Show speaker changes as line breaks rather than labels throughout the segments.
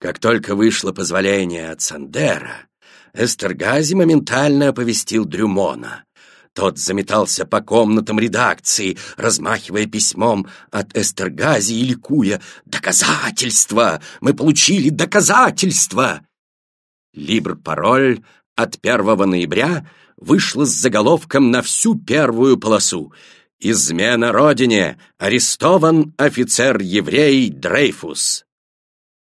Как только вышло позволение от Сандера, Эстергази моментально оповестил Дрюмона. Тот заметался по комнатам редакции, размахивая письмом от Эстергази и ликуя «Доказательства! Мы получили доказательства!» Либр-пароль от 1 ноября вышла с заголовком на всю первую полосу «Измена Родине! Арестован офицер-еврей Дрейфус!»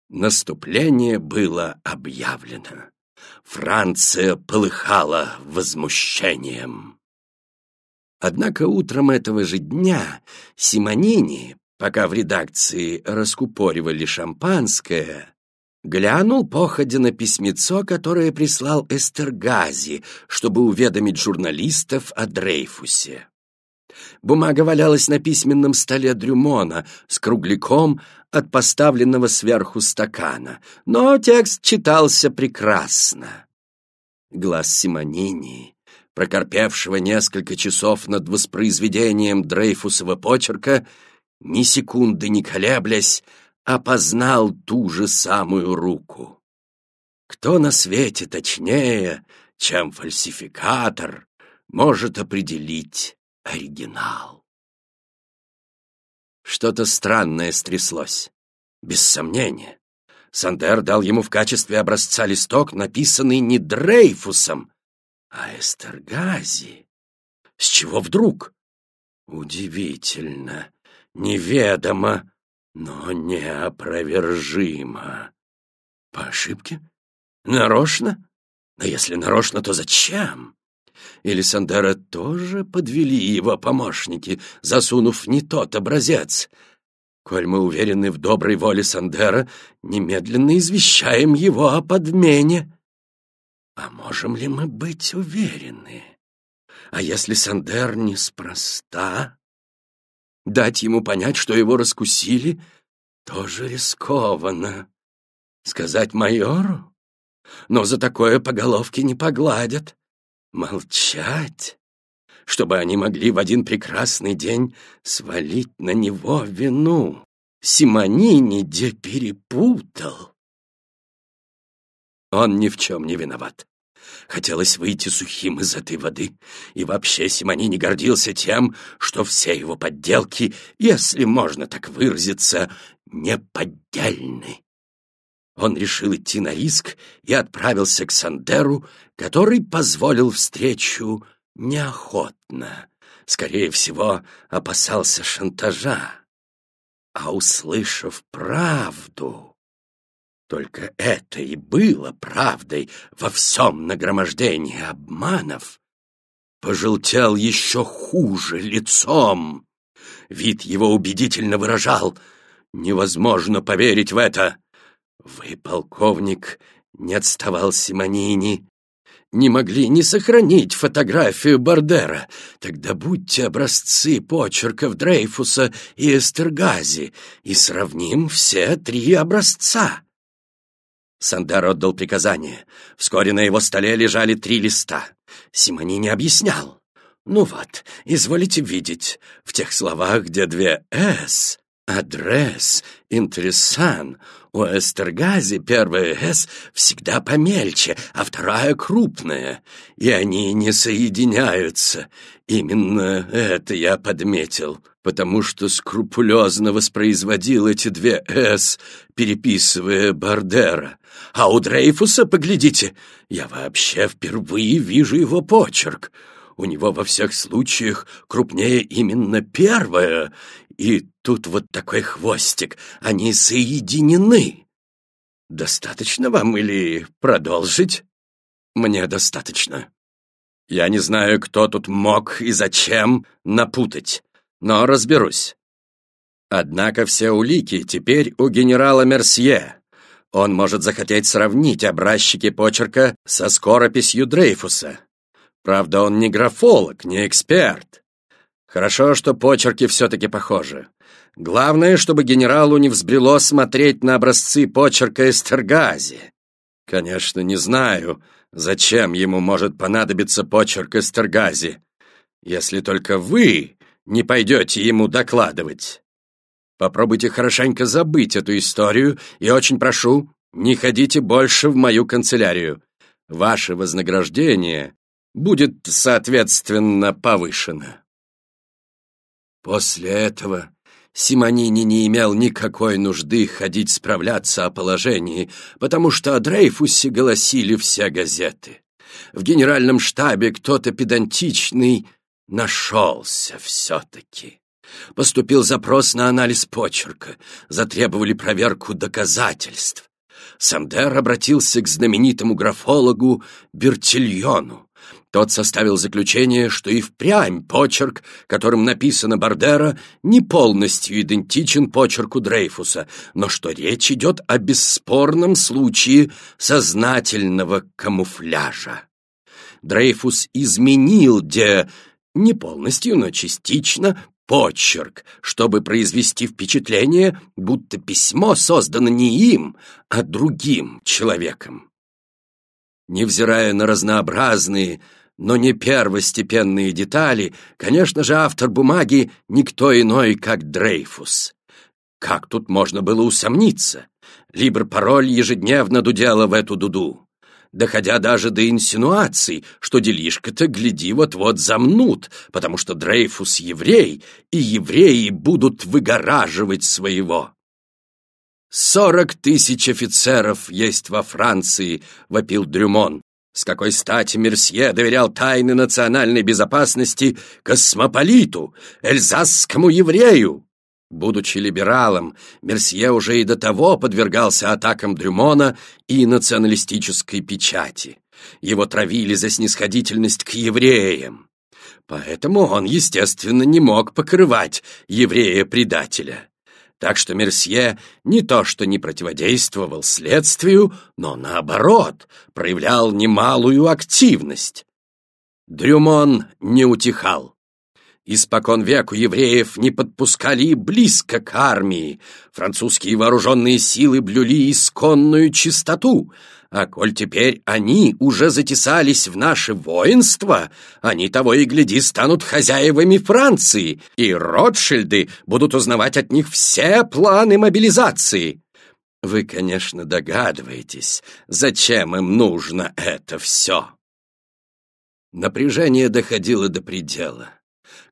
Наступление было объявлено. Франция полыхала возмущением. Однако утром этого же дня Симонини, пока в редакции раскупоривали шампанское, глянул походя на письмецо, которое прислал Эстергази, чтобы уведомить журналистов о Дрейфусе. Бумага валялась на письменном столе Дрюмона с кругляком от поставленного сверху стакана, но текст читался прекрасно. Глаз Симонини, прокорпевшего несколько часов над воспроизведением Дрейфусова почерка, ни секунды не колеблясь, опознал ту же самую руку. Кто на свете точнее, чем фальсификатор, может определить оригинал? Что-то странное стряслось, без сомнения. Сандер дал ему в качестве образца листок, написанный не Дрейфусом, а Эстергази. С чего вдруг? Удивительно, неведомо, но неопровержимо. По ошибке? Нарочно? Но если нарочно, то зачем? Или Сандера тоже подвели его помощники, засунув не тот образец? Коль мы уверены в доброй воле Сандера, немедленно извещаем его о подмене. А можем ли мы быть уверены? А если Сандер неспроста? Дать ему понять, что его раскусили, тоже рискованно. Сказать майору? Но за такое по головке не погладят. Молчать, чтобы они могли в один прекрасный день свалить на него вину. Симонини де перепутал. Он ни в чем не виноват. Хотелось выйти сухим из этой воды, и вообще Симони не гордился тем, что все его подделки, если можно так выразиться, неподдельны. Он решил идти на риск и отправился к Сандеру, который позволил встречу неохотно. Скорее всего, опасался шантажа. А услышав правду, только это и было правдой во всем нагромождении обманов. Пожелтел еще хуже лицом. Вид его убедительно выражал. Невозможно поверить в это. Вы, полковник, не отставал Симонини. Не могли не сохранить фотографию Бардера. Тогда будьте образцы почерков Дрейфуса и Эстергази и сравним все три образца. Сандар отдал приказание. Вскоре на его столе лежали три листа. Симони не объяснял. Ну вот, изволите видеть, в тех словах, где две «с», адрес, интересан, у Эстергази первая «с» всегда помельче, а вторая крупная, и они не соединяются. Именно это я подметил, потому что скрупулезно воспроизводил эти две «с», переписывая Бардера. А у Дрейфуса, поглядите, я вообще впервые вижу его почерк. У него во всех случаях крупнее именно первое, и тут вот такой хвостик, они соединены. Достаточно вам или продолжить? Мне достаточно. Я не знаю, кто тут мог и зачем напутать, но разберусь. Однако все улики теперь у генерала Мерсье. Он может захотеть сравнить образчики почерка со скорописью Дрейфуса. Правда, он не графолог, не эксперт. Хорошо, что почерки все-таки похожи. Главное, чтобы генералу не взбрело смотреть на образцы почерка Эстергази. Конечно, не знаю, зачем ему может понадобиться почерк Эстергази, если только вы не пойдете ему докладывать. Попробуйте хорошенько забыть эту историю и очень прошу, не ходите больше в мою канцелярию. Ваше вознаграждение будет, соответственно, повышено. После этого Симонини не имел никакой нужды ходить справляться о положении, потому что о Дрейфусе голосили все газеты. В генеральном штабе кто-то педантичный нашелся все-таки. Поступил запрос на анализ почерка, затребовали проверку доказательств. Самдер обратился к знаменитому графологу Бертильону. Тот составил заключение, что и впрямь почерк, которым написано Бардера, не полностью идентичен почерку Дрейфуса, но что речь идет о бесспорном случае сознательного камуфляжа. Дрейфус изменил, где не полностью, но частично, почерк, чтобы произвести впечатление, будто письмо создано не им, а другим человеком. Невзирая на разнообразные, но не первостепенные детали, конечно же, автор бумаги никто иной, как Дрейфус. Как тут можно было усомниться? Либр-пароль ежедневно дудела в эту дуду доходя даже до инсинуаций, что делишко-то, гляди, вот-вот замнут, потому что Дрейфус еврей, и евреи будут выгораживать своего. «Сорок тысяч офицеров есть во Франции», — вопил Дрюмон. С какой стати Мерсье доверял тайны национальной безопасности космополиту, эльзасскому еврею? Будучи либералом, Мерсье уже и до того подвергался атакам Дрюмона и националистической печати. Его травили за снисходительность к евреям. Поэтому он, естественно, не мог покрывать еврея-предателя. Так что Мерсье не то что не противодействовал следствию, но, наоборот, проявлял немалую активность. Дрюмон не утихал. Испокон веку евреев не подпускали близко к армии. Французские вооруженные силы блюли исконную чистоту. А коль теперь они уже затесались в наше воинство, они того и гляди станут хозяевами Франции, и Ротшильды будут узнавать от них все планы мобилизации. Вы, конечно, догадываетесь, зачем им нужно это все. Напряжение доходило до предела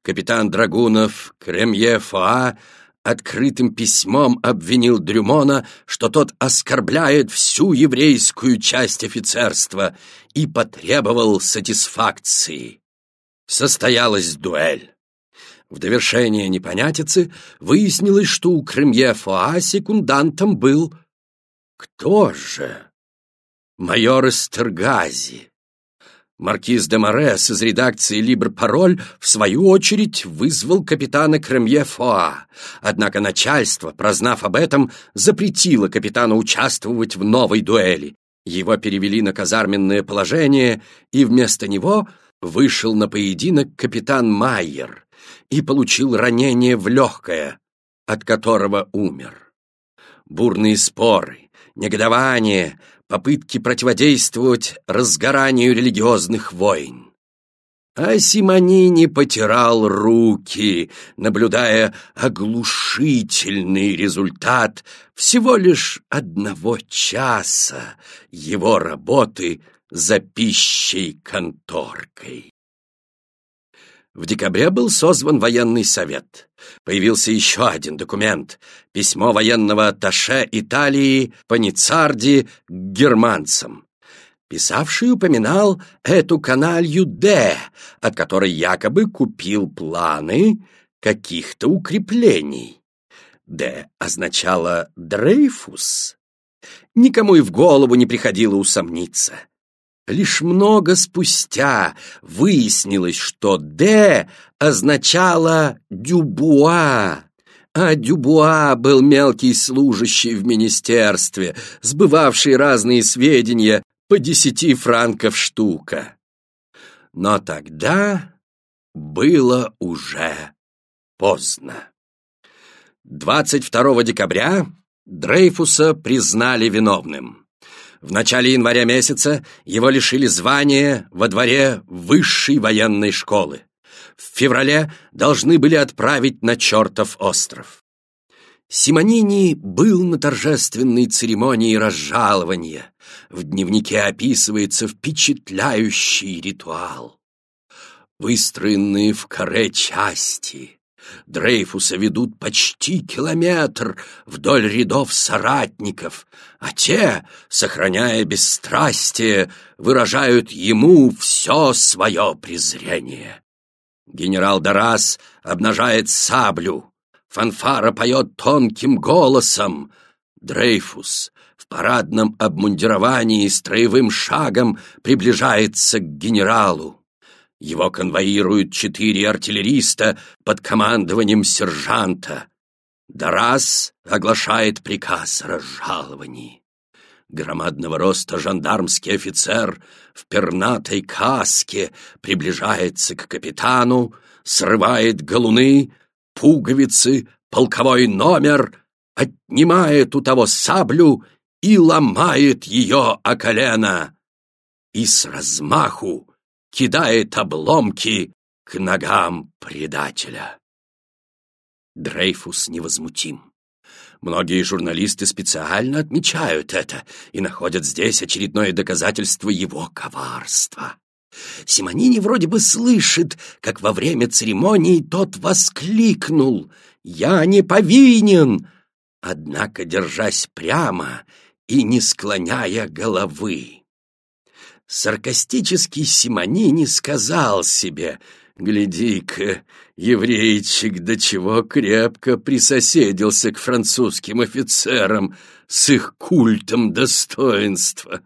капитан Драгунов Кремье Фоа открытым письмом обвинил Дрюмона, что тот оскорбляет всю еврейскую часть офицерства и потребовал сатисфакции. Состоялась дуэль. В довершение непонятицы выяснилось, что у Кремье Фоа секундантом был... Кто же? Майор Эстергази. Маркиз де Морес из редакции «Либр-Пароль» в свою очередь вызвал капитана Кремье Фоа. Однако начальство, прознав об этом, запретило капитану участвовать в новой дуэли. Его перевели на казарменное положение, и вместо него вышел на поединок капитан Майер и получил ранение в легкое, от которого умер. Бурные споры, негодование — попытки противодействовать разгоранию религиозных войн. А Симонини потирал руки, наблюдая оглушительный результат всего лишь одного часа его работы за пищей конторкой. В декабре был созван военный совет. Появился еще один документ — письмо военного атташе Италии Паницарди к германцам. Писавший упоминал эту каналью Д, от которой якобы купил планы каких-то укреплений. Д означало «Дрейфус». Никому и в голову не приходило усомниться — Лишь много спустя выяснилось, что «Д» означало «Дюбуа», а Дюбуа был мелкий служащий в министерстве, сбывавший разные сведения по десяти франков штука. Но тогда было уже поздно. 22 декабря Дрейфуса признали виновным. В начале января месяца его лишили звания во дворе высшей военной школы. В феврале должны были отправить на чертов остров. Симонини был на торжественной церемонии разжалования. В дневнике описывается впечатляющий ритуал. Выстроенные в каре части Дрейфуса ведут почти километр вдоль рядов соратников, а те, сохраняя бесстрастие, выражают ему все свое презрение. Генерал Дарас обнажает саблю, фанфара поет тонким голосом. Дрейфус в парадном обмундировании строевым шагом приближается к генералу. Его конвоируют четыре артиллериста под командованием сержанта. Дарас оглашает приказ о разжаловании. Громадного роста жандармский офицер в пернатой каске приближается к капитану, срывает галуны, пуговицы, полковой номер, отнимает у того саблю и ломает ее о колено. И с размаху кидает обломки к ногам предателя. Дрейфус невозмутим. Многие журналисты специально отмечают это и находят здесь очередное доказательство его коварства. Симонини вроде бы слышит, как во время церемонии тот воскликнул «Я не повинен!» Однако, держась прямо и не склоняя головы. Саркастический Симонини сказал себе «Гляди-ка, еврейчик до чего крепко присоседился к французским офицерам с их культом достоинства,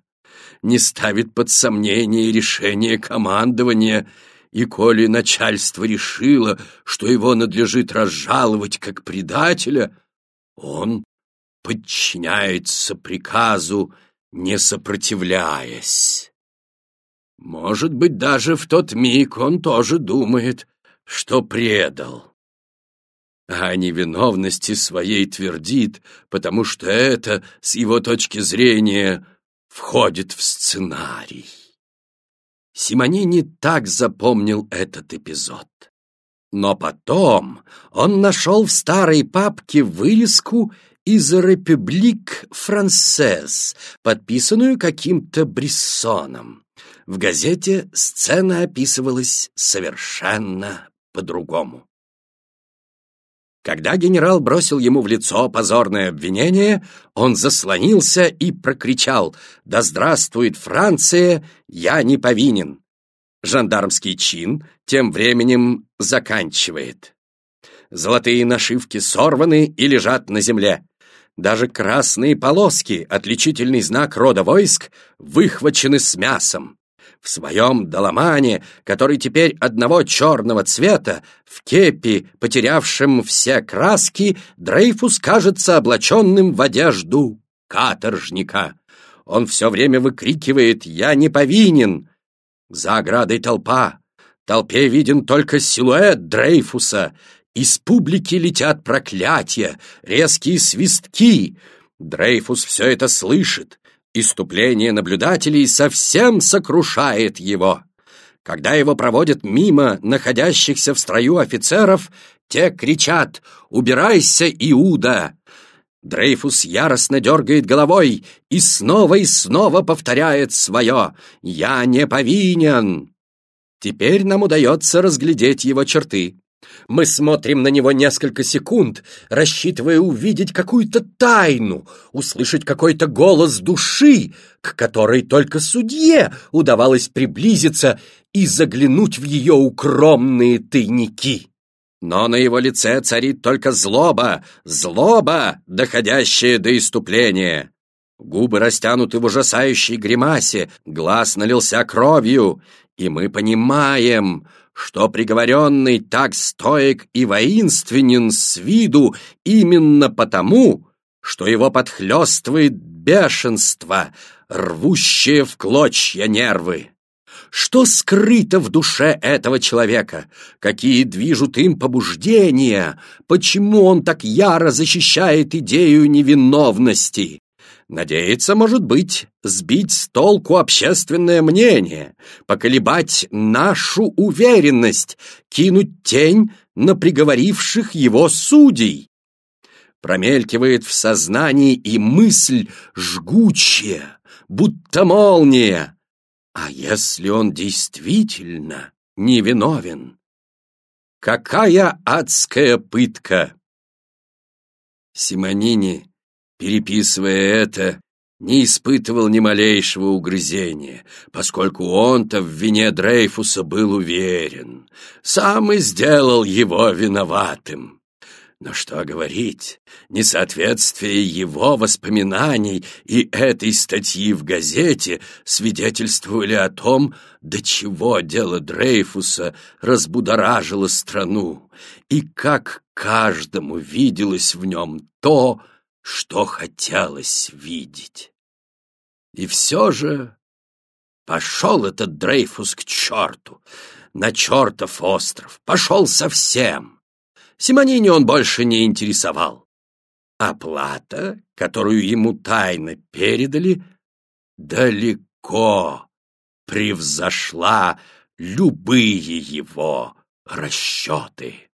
не ставит под сомнение решение командования, и коли начальство решило, что его надлежит разжаловать как предателя, он подчиняется приказу, не сопротивляясь». Может быть, даже в тот миг он тоже думает, что предал. А о невиновности своей твердит, потому что это, с его точки зрения, входит в сценарий. Симонини так запомнил этот эпизод. Но потом он нашел в старой папке вырезку из «Републик Франсез», подписанную каким-то Бриссоном. В газете сцена описывалась совершенно по-другому. Когда генерал бросил ему в лицо позорное обвинение, он заслонился и прокричал «Да здравствует Франция! Я не повинен!» Жандармский чин тем временем заканчивает. Золотые нашивки сорваны и лежат на земле. Даже красные полоски, отличительный знак рода войск, выхвачены с мясом. В своем доломане, который теперь одного черного цвета, в кепи, потерявшем все краски, Дрейфус кажется облаченным в одежду каторжника. Он все время выкрикивает «Я не повинен!» За оградой толпа. Толпе виден только силуэт Дрейфуса. Из публики летят проклятия, резкие свистки. Дрейфус все это слышит. Иступление наблюдателей совсем сокрушает его. Когда его проводят мимо находящихся в строю офицеров, те кричат «Убирайся, Иуда!». Дрейфус яростно дергает головой и снова и снова повторяет свое «Я не повинен!». Теперь нам удается разглядеть его черты. Мы смотрим на него несколько секунд, рассчитывая увидеть какую-то тайну, услышать какой-то голос души, к которой только судье удавалось приблизиться и заглянуть в ее укромные тайники. Но на его лице царит только злоба, злоба, доходящая до иступления. Губы растянуты в ужасающей гримасе, глаз налился кровью, и мы понимаем, что приговоренный так стоек и воинственен с виду именно потому, что его подхлестывает бешенство, рвущее в клочья нервы. Что скрыто в душе этого человека? Какие движут им побуждения? Почему он так яро защищает идею невиновности? Надеяться, может быть, сбить с толку общественное мнение, поколебать нашу уверенность, кинуть тень на приговоривших его судей. промелькивает в сознании и мысль жгучая, будто молния. А если он действительно невиновен? Какая адская пытка! Симонини, переписывая это, не испытывал ни малейшего угрызения, поскольку он-то в вине Дрейфуса был уверен. Сам и сделал его виноватым. Но что говорить, несоответствие его воспоминаний и этой статьи в газете свидетельствовали о том, до чего дело Дрейфуса разбудоражило страну, и как каждому виделось в нем то, хотелось видеть. И все же пошел этот Дрейфус к черту, на чертов остров, пошел совсем. Симонини он больше не интересовал. Оплата, которую ему тайно передали, далеко превзошла любые его расчеты.